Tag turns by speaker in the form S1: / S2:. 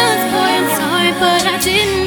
S1: just point sorry, but I didn't.